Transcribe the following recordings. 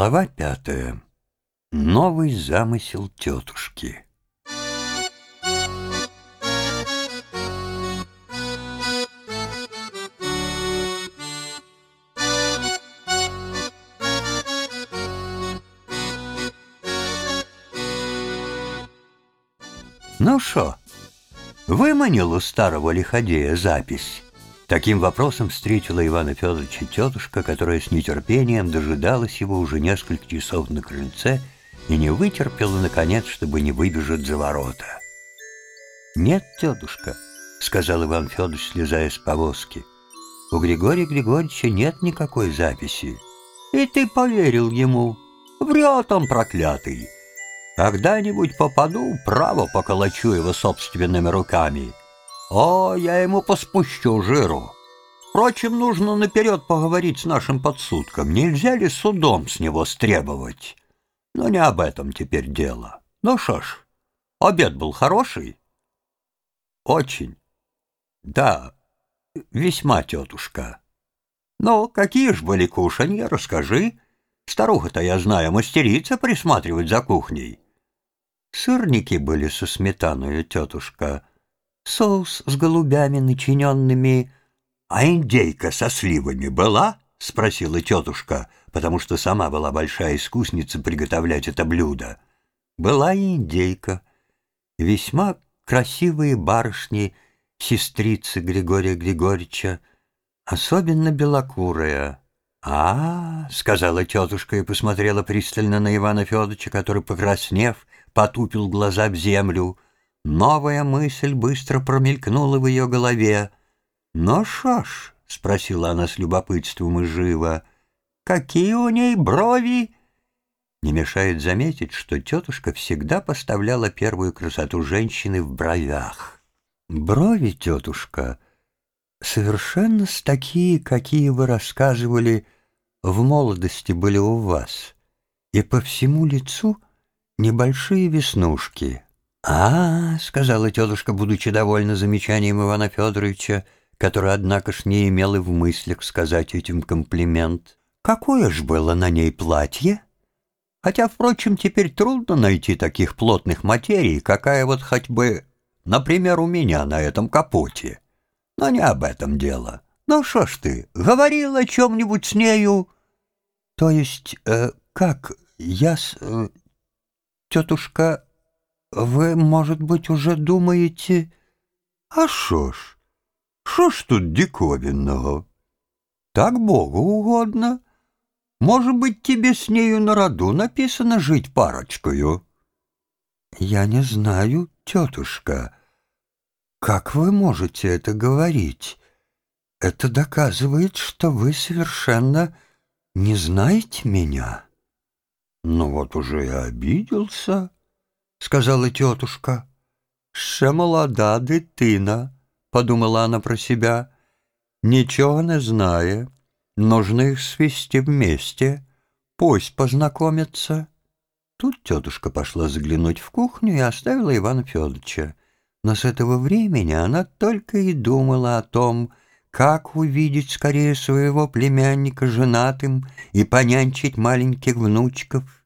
Глава пятая. Новый замысел тетушки. Ну шо, у старого лиходея запись. Таким вопросом встретила Ивана Федоровича тетушка, которая с нетерпением дожидалась его уже несколько часов на крыльце и не вытерпела, наконец, чтобы не выбежать за ворота. «Нет, тетушка», — сказал Иван Федорович, слезая с повозки, — «у Григория Григорьевича нет никакой записи». «И ты поверил ему? Врет он, проклятый! Когда-нибудь попаду, право поколочу его собственными руками». О, я ему поспущу жиру. Впрочем, нужно наперед поговорить с нашим подсудком. Нельзя ли судом с него стребовать? Но не об этом теперь дело. Ну что ж, обед был хороший? Очень. Да, весьма, тетушка. Ну, какие ж были кушанья, расскажи. Старуха-то, я знаю, мастерица присматривать за кухней. Сырники были со сметаной, тетушка, соус с голубями, начиненными... «А индейка со сливами была?» — спросила тетушка, потому что сама была большая искусница приготовлять это блюдо. Была и индейка. Весьма красивые барышни, сестрицы Григория Григорьевича, особенно белокурая. «А, — сказала тетушка и посмотрела пристально на Ивана Федоровича, который, покраснев, потупил глаза в землю — Новая мысль быстро промелькнула в ее голове. «Ну шо ж?» — спросила она с любопытством и живо. «Какие у ней брови?» Не мешает заметить, что тетушка всегда поставляла первую красоту женщины в бровях. «Брови, тетушка, совершенно такие, какие вы рассказывали, в молодости были у вас, и по всему лицу небольшие веснушки». «А, — сказала тетушка, будучи довольна замечанием Ивана Федоровича, который, однако ж, не имел и в мыслях сказать этим комплимент, — какое ж было на ней платье? Хотя, впрочем, теперь трудно найти таких плотных материй, какая вот хоть бы, например, у меня на этом капоте. Но не об этом дело. Ну что ж ты, говорил о чем-нибудь с нею? То есть, э, как, я с... Э, тетушка вы, может быть, уже думаете... А шо ж? Шо ж тут диковинного? Так Богу угодно. Может быть, тебе с нею на роду написано жить парочкою? Я не знаю, тетушка. Как вы можете это говорить? Это доказывает, что вы совершенно не знаете меня. Ну вот уже и обиделся. — сказала тетушка. «Ще молода дитина», — подумала она про себя. «Ничего не знає. Нужно их свести вместе. Пусть познакомятся». Тут тетушка пошла заглянуть в кухню и оставила Ивана Федоровича. Но с этого времени она только и думала о том, как увидеть скорее своего племянника женатым и понянчить маленьких внучков.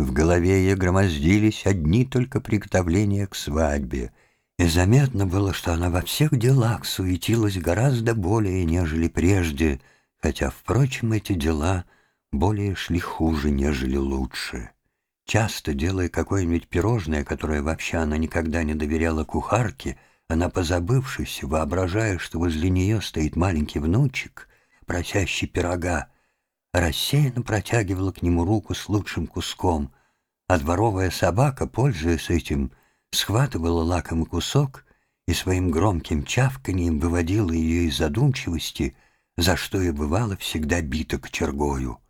В голове ее громоздились одни только приготовления к свадьбе, и заметно было, что она во всех делах суетилась гораздо более, нежели прежде, хотя, впрочем, эти дела более шли хуже, нежели лучше. Часто, делая какое-нибудь пирожное, которое вообще она никогда не доверяла кухарке, она, позабывшись, воображая, что возле нее стоит маленький внучек, просящий пирога, рассеянно протягивала к нему руку с лучшим куском, а дворовая собака, пользуясь этим, схватывала лакомый кусок и своим громким чавканьем выводила ее из задумчивости, за что и бывало всегда бита кочергою.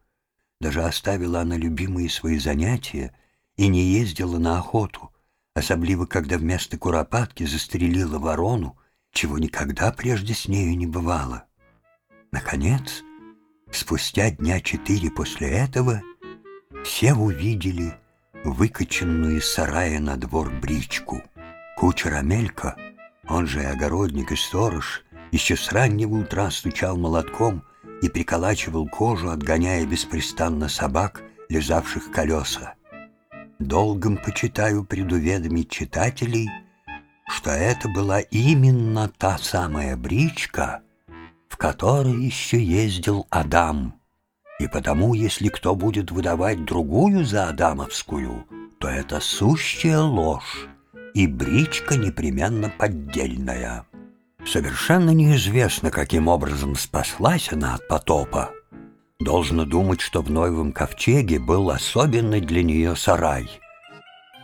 Даже оставила она любимые свои занятия и не ездила на охоту, особливо когда вместо куропатки застрелила ворону, чего никогда прежде с нею не бывало. Наконец, Спустя дня четыре после этого все увидели выкаченную из сарая на двор бричку. Кучер Амелька, он же и огородник и сторож, еще с раннего утра стучал молотком и приколачивал кожу, отгоняя беспрестанно собак, лизавших колеса. Долгом почитаю предуведомить читателей, что это была именно та самая бричка, в которой еще ездил Адам. И потому, если кто будет выдавать другую за Адамовскую, то это сущая ложь, и бричка непременно поддельная. Совершенно неизвестно, каким образом спаслась она от потопа. Должно думать, что в Новом Ковчеге был особенный для нее сарай.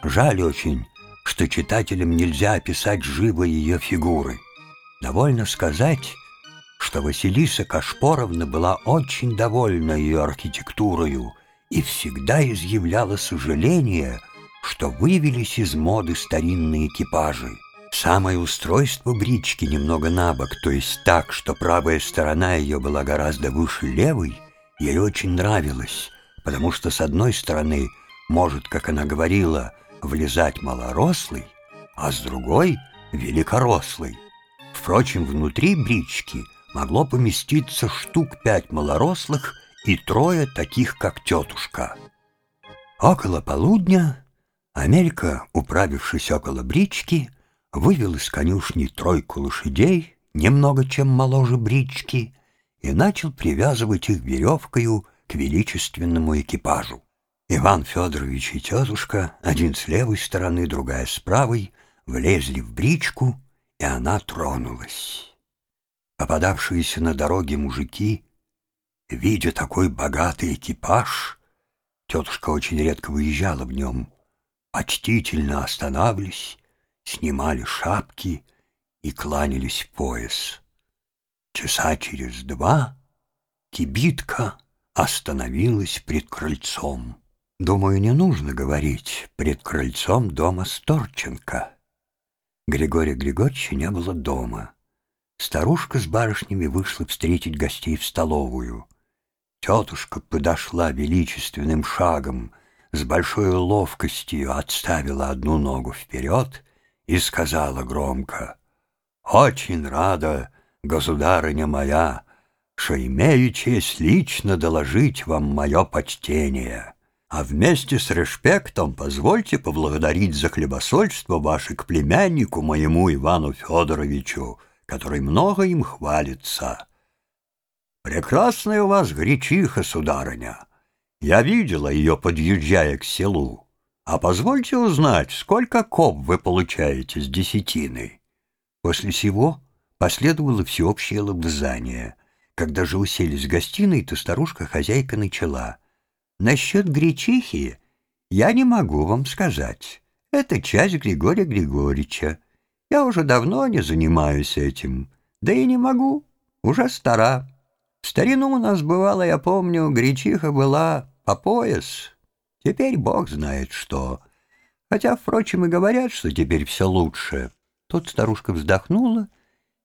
Жаль очень, что читателям нельзя описать живо ее фигуры. Довольно сказать, что Василиса Кашпоровна была очень довольна ее архитектурою и всегда изъявляла сожаление, что вывелись из моды старинные экипажи. Самое устройство брички немного набок, то есть так, что правая сторона ее была гораздо выше левой, ей очень нравилось, потому что с одной стороны может, как она говорила, влезать малорослый, а с другой — великорослый. Впрочем, внутри брички могло поместиться штук пять малорослых и трое таких, как тетушка. Около полудня Амелька, управившись около брички, вывел из конюшни тройку лошадей, немного чем моложе брички, и начал привязывать их веревкою к величественному экипажу. Иван Федорович и тетушка, один с левой стороны, другая с правой, влезли в бричку, и она тронулась. Попадавшиеся на дороге мужики, видя такой богатый экипаж, тетушка очень редко выезжала в нем, почтительно останавливались снимали шапки и кланялись в пояс. Часа через два кибитка остановилась пред крыльцом. Думаю, не нужно говорить пред крыльцом дома Сторченко. Григория Григорьевича не было дома. Старушка с барышнями вышла встретить гостей в столовую. Тетушка подошла величественным шагом, с большой ловкостью отставила одну ногу вперед и сказала громко, «Очень рада, государыня моя, что имею честь лично доложить вам мое почтение, а вместе с респектом позвольте поблагодарить за хлебосольство ваше к племяннику моему Ивану Федоровичу, который много им хвалится. Прекрасная у вас гречиха, сударыня. Я видела ее, подъезжая к селу. А позвольте узнать, сколько коп вы получаете с десятины?» После сего последовало всеобщее лобзание. Когда же уселись в гостиной, то старушка-хозяйка начала. «Насчет гречихи я не могу вам сказать. Это часть Григория Григорьевича. Я уже давно не занимаюсь этим. Да и не могу. Уже стара. В старину у нас бывало, я помню, гречиха была по пояс». Теперь бог знает что. Хотя, впрочем, и говорят, что теперь все лучше. Тут старушка вздохнула,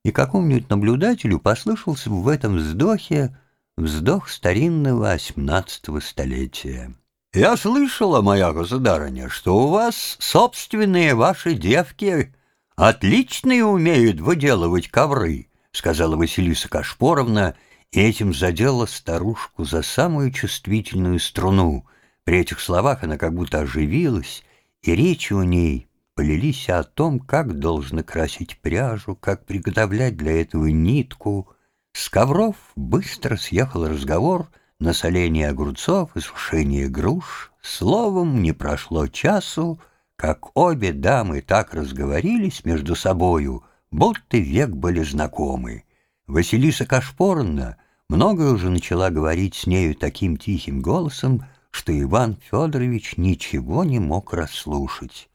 и какому-нибудь наблюдателю послышался в этом вздохе вздох старинного восемнадцатого столетия. «Я слышала, моя государыня, что у вас собственные ваши девки отличные умеют выделывать ковры», сказала Василиса Кашпоровна, и этим задела старушку за самую чувствительную струну — при этих словах она как будто оживилась, и речи у ней полились о том, как должно красить пряжу, как приготовлять для этого нитку. С ковров быстро съехал разговор на соление огурцов и сушение груш. Словом, не прошло часу, как обе дамы так разговорились между собою, будто век были знакомы. Василиса Кашпорна многое уже начала говорить с нею таким тихим голосом, что Иван Федорович ничего не мог расслушать.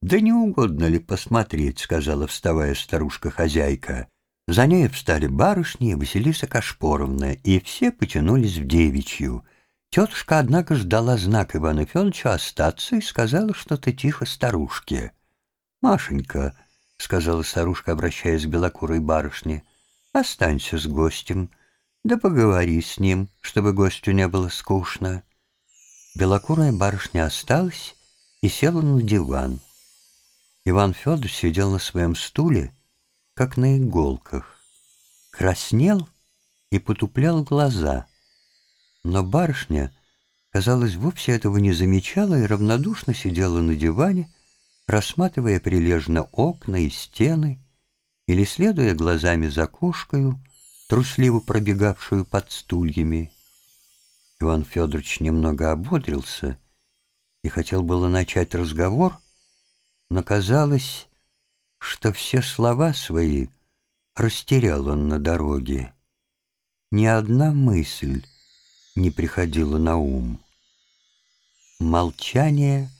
«Да не угодно ли посмотреть?» — сказала, вставая старушка-хозяйка. За ней встали барышни и Василиса Кашпоровна, и все потянулись в девичью. Тетушка, однако, ждала знак Ивана Федоровича остаться и сказала что-то тихо старушке. «Машенька», — сказала старушка, обращаясь к белокурой барышне, — «останься с гостем, да поговори с ним, чтобы гостю не было скучно». Белокурая барышня осталась и села на диван. Иван Федор сидел на своем стуле, как на иголках, краснел и потуплял глаза. Но барышня казалось, вовсе этого не замечала и равнодушно сидела на диване, рассматривая прилежно окна и стены или следуя глазами за кошкою, трусливо пробегавшую под стульями. Иван Федорович немного ободрился и хотел было начать разговор, но казалось, что все слова свои растерял он на дороге. Ни одна мысль не приходила на ум. Молчание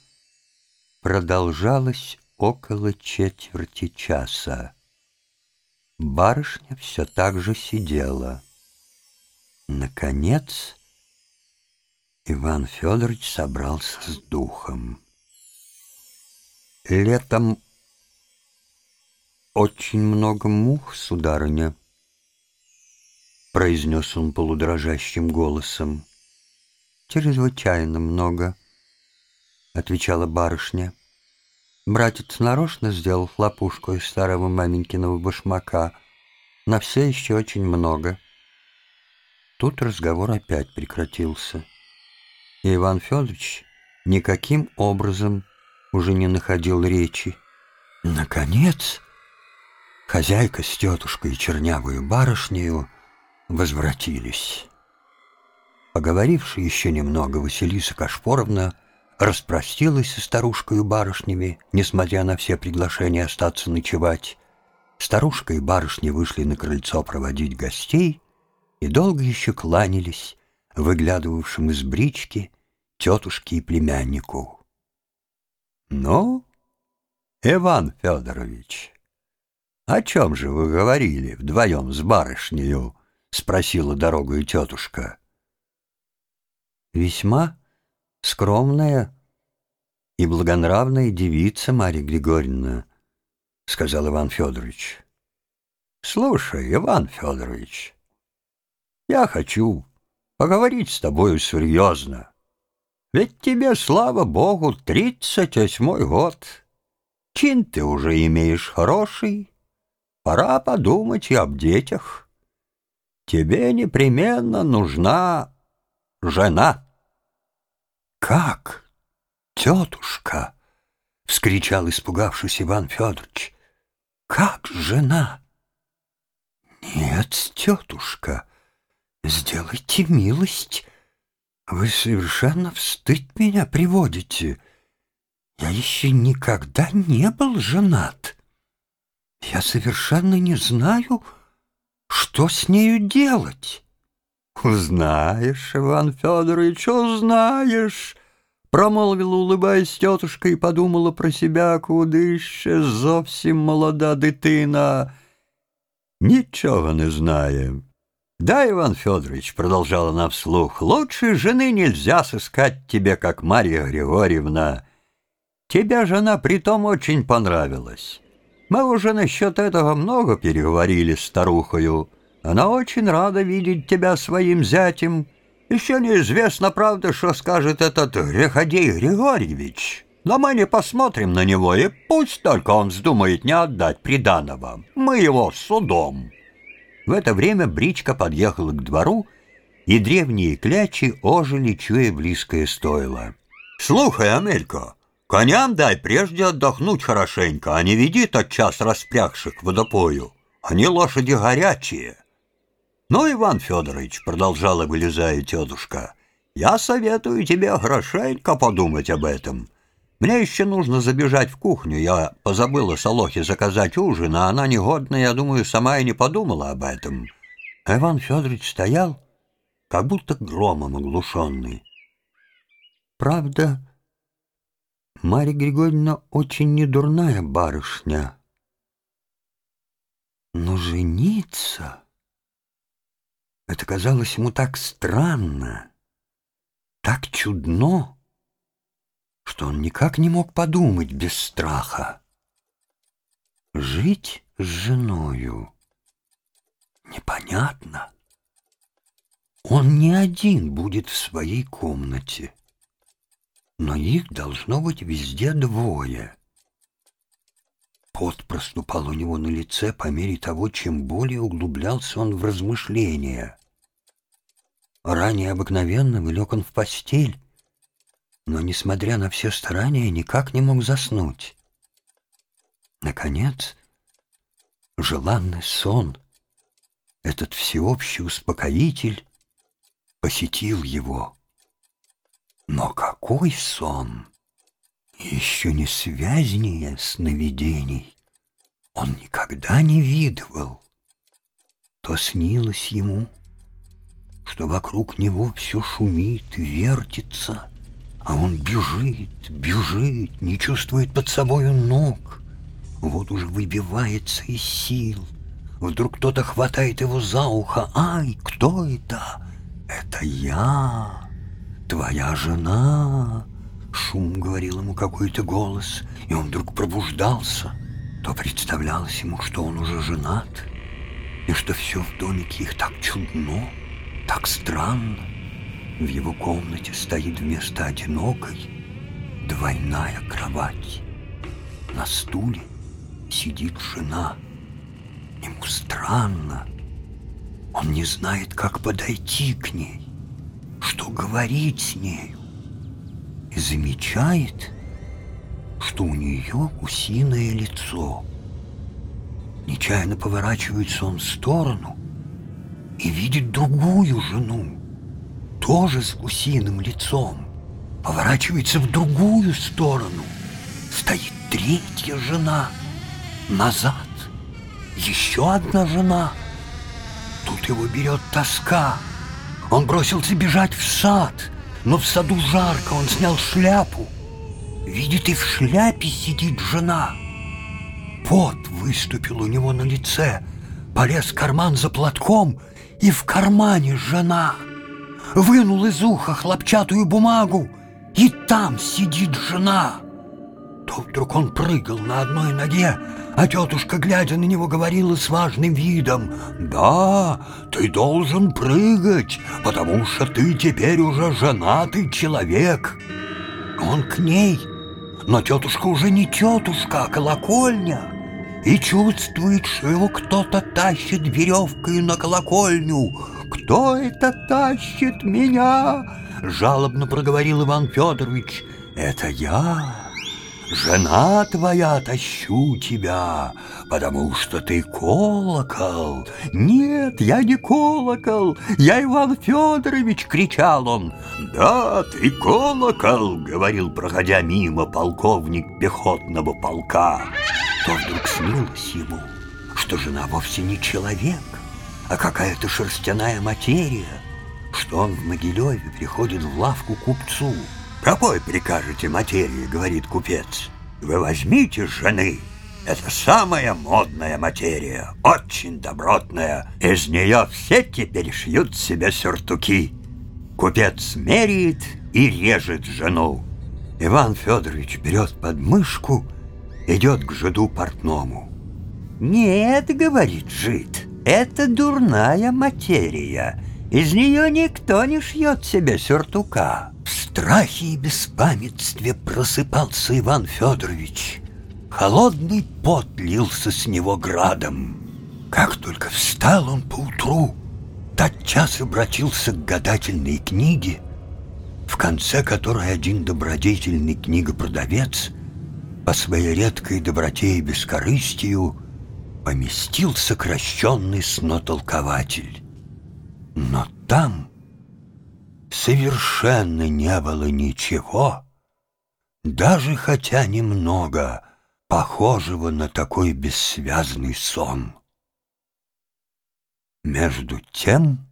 продолжалось около четверти часа. Барышня все так же сидела. Наконец, Иван Федорович собрался с духом. Летом очень много мух, сударыня, — произнес он полудрожащим голосом. «Чрезвычайно много», — отвечала барышня. Братец нарочно сделал хлопушку из старого маменькиного башмака. На все еще очень много. Тут разговор опять прекратился. И Иван Федорович никаким образом уже не находил речи. Наконец, хозяйка с тетушкой и чернявую барышнею возвратились. Поговоривши еще немного, Василиса Кашпоровна распростилась со старушкой и барышнями, несмотря на все приглашения остаться ночевать. Старушка и барышни вышли на крыльцо проводить гостей и долго еще кланялись выглядывавшим из брички тетушке и племяннику. «Ну, Иван Федорович, о чем же вы говорили вдвоем с барышнею?» — спросила дорогою тетушка. «Весьма скромная и благонравная девица Марья Григорьевна», — сказал Иван Федорович. «Слушай, Иван Федорович, я хочу поговорить с тобою серьезно. Ведь тебе, слава богу, тридцать восьмой год. Чин ты уже имеешь хороший. Пора подумать и об детях» тебе непременно нужна жена. «Как, тетушка?» — вскричал испугавшись Иван Федорович. «Как жена?» «Нет, тетушка, сделайте милость. Вы совершенно в стыд меня приводите. Я еще никогда не был женат. Я совершенно не знаю, что с нею делать? Узнаешь, Иван Федорович, узнаешь, Промолвила, улыбаясь тетушка, и подумала про себя, куди ще зовсім молода дитина. Ничего не знаем. Да, Иван Федорович, продолжала она вслух, лучшей жены нельзя сыскать тебе, как Марья Григорьевна. Тебе жена притом очень понравилась. Мы уже насчет этого много переговорили с старухою. Она очень рада видеть тебя своим зятем. Еще неизвестно, правда, что скажет этот Греходей Григорьевич. Но мы не посмотрим на него, и пусть только он вздумает не отдать приданого. Мы его судом». В это время бричка подъехала к двору, и древние клячи ожили, чуя близкое стойло. «Слухай, Амелька, Коням дай прежде отдохнуть хорошенько, а не веди тотчас распрягших к водопою. Они лошади горячие. Ну, Иван Федорович, продолжала вылезая тетушка, я советую тебе хорошенько подумать об этом. Мне еще нужно забежать в кухню. Я позабыла Солохе заказать ужин, а она негодная, я думаю, сама и не подумала об этом. А Иван Федорович стоял, как будто громом оглушенный. Правда, Марья Григорьевна очень недурная барышня. Но жениться... Это казалось ему так странно, так чудно, что он никак не мог подумать без страха. Жить с женою непонятно. Он не один будет в своей комнате но их должно быть везде двое. Пот проступал у него на лице по мере того, чем более углублялся он в размышления. Ранее обыкновенного лег он в постель, но, несмотря на все старания, никак не мог заснуть. Наконец, желанный сон, этот всеобщий успокоитель, посетил его. Но какой сон! Еще не связнее сновидений он никогда не видывал. То снилось ему, что вокруг него все шумит, вертится, а он бежит, бежит, не чувствует под собою ног. Вот уже выбивается из сил. Вдруг кто-то хватает его за ухо. «Ай, кто это?» «Это я, твоя жена!» Шум говорил ему какой-то голос, и он вдруг пробуждался. То представлялось ему, что он уже женат, и что все в домике их так чудно, так странно. В его комнате стоит вместо одинокой двойная кровать. На стуле сидит жена. Ему странно. Он не знает, как подойти к ней, что говорить с нею. И замечает, что у нее гусиное лицо. Нечаянно поворачивается он в сторону и видит другую жену, тоже с гусиным лицом. Поворачивается в другую сторону. Стоит третья жена. Назад еще одна жена. Тут его берет тоска. Он бросился бежать в сад, но в саду жарко, он снял шляпу. Видит, и в шляпе сидит жена. Пот выступил у него на лице, полез в карман за платком, и в кармане жена. Вынул из уха хлопчатую бумагу, и там сидит жена. То вдруг он прыгал на одной ноге, а тетушка, глядя на него, говорила с важным видом, «Да, ты должен прыгать, потому что ты теперь уже женатый человек». Он к ней, но тетушка уже не тетушка, а колокольня, и чувствует, что его кто-то тащит веревкой на колокольню. «Кто это тащит меня?» — жалобно проговорил Иван Федорович. «Это я». Жена твоя тащу тебя, потому что ты колокол. Нет, я не колокол, я Иван Федорович, кричал он. Да, ты колокол, говорил, проходя мимо полковник пехотного полка. То вдруг снилось ему, что жена вовсе не человек, а какая-то шерстяная материя, что он в Могилеве приходит в лавку купцу, «Какой прикажете материи?» — говорит купец. «Вы возьмите жены. Это самая модная материя, очень добротная. Из нее все теперь шьют себе сюртуки». Купец меряет и режет жену. Иван Федорович берет подмышку, идет к жиду портному. «Нет, — говорит жид, — это дурная материя. Из нее никто не шьет себе сюртука» страхе и беспамятстве просыпался Иван Федорович. Холодный пот лился с него градом. Как только встал он поутру, тотчас обратился к гадательной книге, в конце которой один добродетельный книгопродавец по своей редкой доброте и бескорыстию поместил сокращенный снотолкователь. Но там совершенно не было ничего, даже хотя немного похожего на такой бессвязный сон. Между тем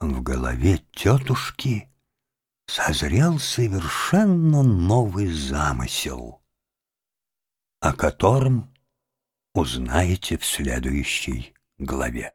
в голове тетушки созрел совершенно новый замысел, о котором узнаете в следующей главе.